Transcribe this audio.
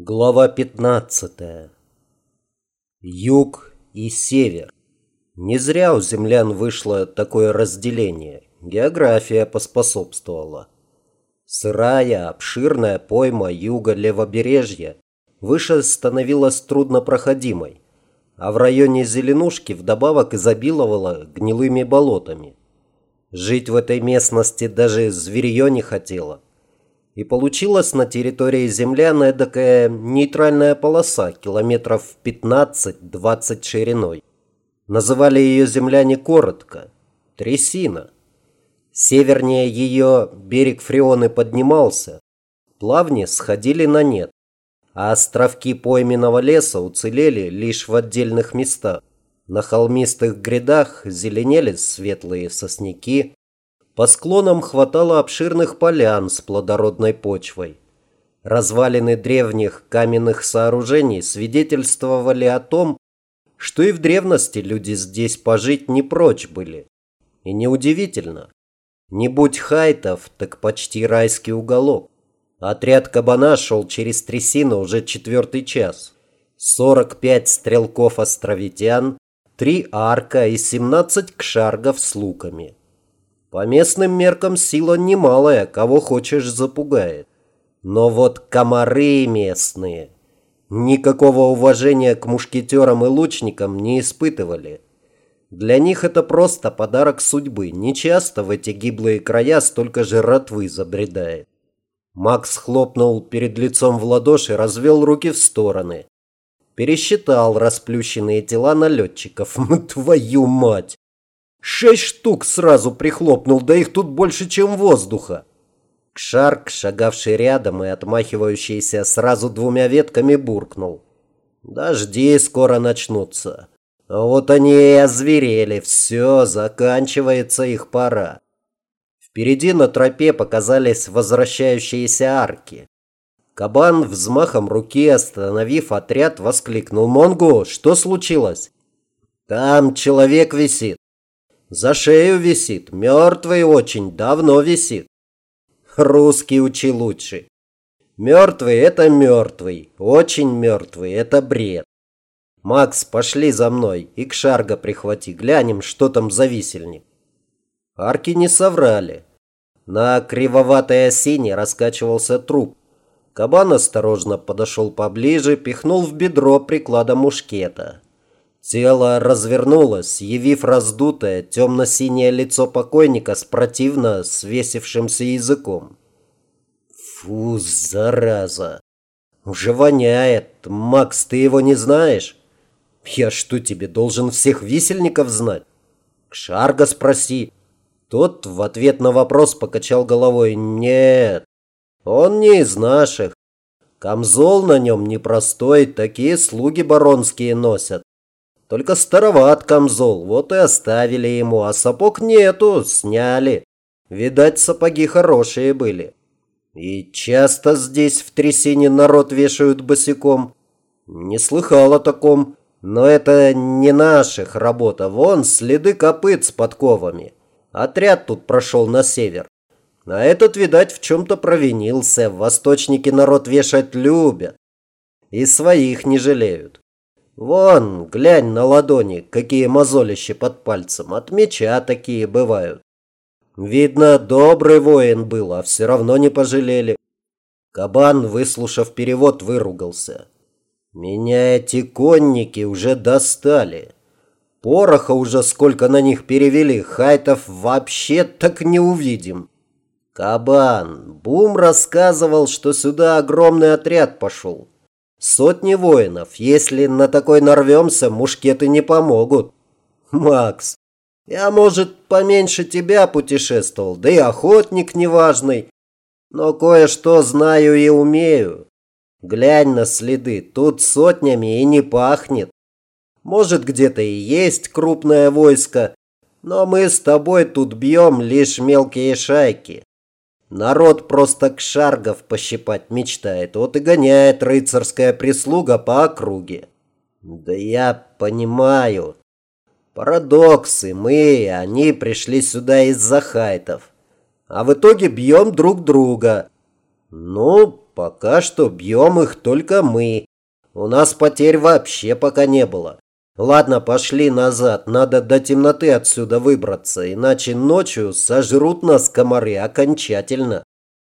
Глава 15. Юг и север. Не зря у землян вышло такое разделение. География поспособствовала. Сырая, обширная пойма юга левобережья выше становилась труднопроходимой, а в районе Зеленушки вдобавок изобиловала гнилыми болотами. Жить в этой местности даже зверье не хотело – и получилась на территории землян эдакая нейтральная полоса километров 15-20 шириной. Называли ее земляне коротко – трясина. Севернее ее берег Фреоны поднимался, плавни сходили на нет, а островки пойменного леса уцелели лишь в отдельных местах. На холмистых грядах зеленели светлые сосняки, по склонам хватало обширных полян с плодородной почвой. Развалины древних каменных сооружений свидетельствовали о том, что и в древности люди здесь пожить не прочь были. И неудивительно. Не будь хайтов, так почти райский уголок. Отряд кабана шел через трясину уже четвертый час. 45 стрелков-островитян, три арка и 17 кшаргов с луками. По местным меркам сила немалая, кого хочешь запугает. Но вот комары местные никакого уважения к мушкетерам и лучникам не испытывали. Для них это просто подарок судьбы. Нечасто в эти гиблые края столько жратвы забредает. Макс хлопнул перед лицом в ладоши, развел руки в стороны. Пересчитал расплющенные тела налетчиков. Твою мать! Шесть штук сразу прихлопнул, да их тут больше, чем воздуха. Кшарк, шагавший рядом и отмахивающийся сразу двумя ветками, буркнул. Дожди скоро начнутся. Вот они и озверели, все, заканчивается их пора. Впереди на тропе показались возвращающиеся арки. Кабан взмахом руки, остановив отряд, воскликнул. «Монгу, что случилось?» «Там человек висит. За шею висит, мертвый очень, давно висит. Русский учи лучше. Мертвый – это мертвый, очень мертвый – это бред. Макс, пошли за мной и к Шарга прихвати, глянем, что там за висельник. Арки не соврали. На кривоватой осине раскачивался труп. Кабан осторожно подошел поближе, пихнул в бедро прикладом мушкета. Тело развернулось, явив раздутое темно-синее лицо покойника с противно свесившимся языком. «Фу, зараза! Уже воняет! Макс, ты его не знаешь? Я что тебе, должен всех висельников знать? Шарга спроси!» Тот в ответ на вопрос покачал головой. «Нет, он не из наших. Камзол на нем непростой, такие слуги баронские носят. Только староват камзол, вот и оставили ему, а сапог нету, сняли. Видать, сапоги хорошие были. И часто здесь в трясине народ вешают босиком. Не слыхал о таком, но это не наших работа. Вон следы копыт с подковами. Отряд тут прошел на север. А этот, видать, в чем-то провинился. Восточники народ вешать любят. И своих не жалеют. Вон, глянь на ладони, какие мозолища под пальцем. От меча такие бывают. Видно, добрый воин был, а все равно не пожалели. Кабан, выслушав перевод, выругался. Меня эти конники уже достали. Пороха уже сколько на них перевели, хайтов вообще так не увидим. Кабан, Бум рассказывал, что сюда огромный отряд пошел. Сотни воинов. Если на такой нарвемся, мушкеты не помогут. Макс, я, может, поменьше тебя путешествовал, да и охотник неважный. Но кое-что знаю и умею. Глянь на следы, тут сотнями и не пахнет. Может, где-то и есть крупное войско, но мы с тобой тут бьем лишь мелкие шайки. Народ просто кшаргов пощипать мечтает, вот и гоняет рыцарская прислуга по округе. Да я понимаю. Парадоксы, мы, они пришли сюда из-за хайтов. А в итоге бьем друг друга. Ну, Пока что бьем их только мы. У нас потерь вообще пока не было. Ладно, пошли назад. Надо до темноты отсюда выбраться, иначе ночью сожрут нас комары окончательно.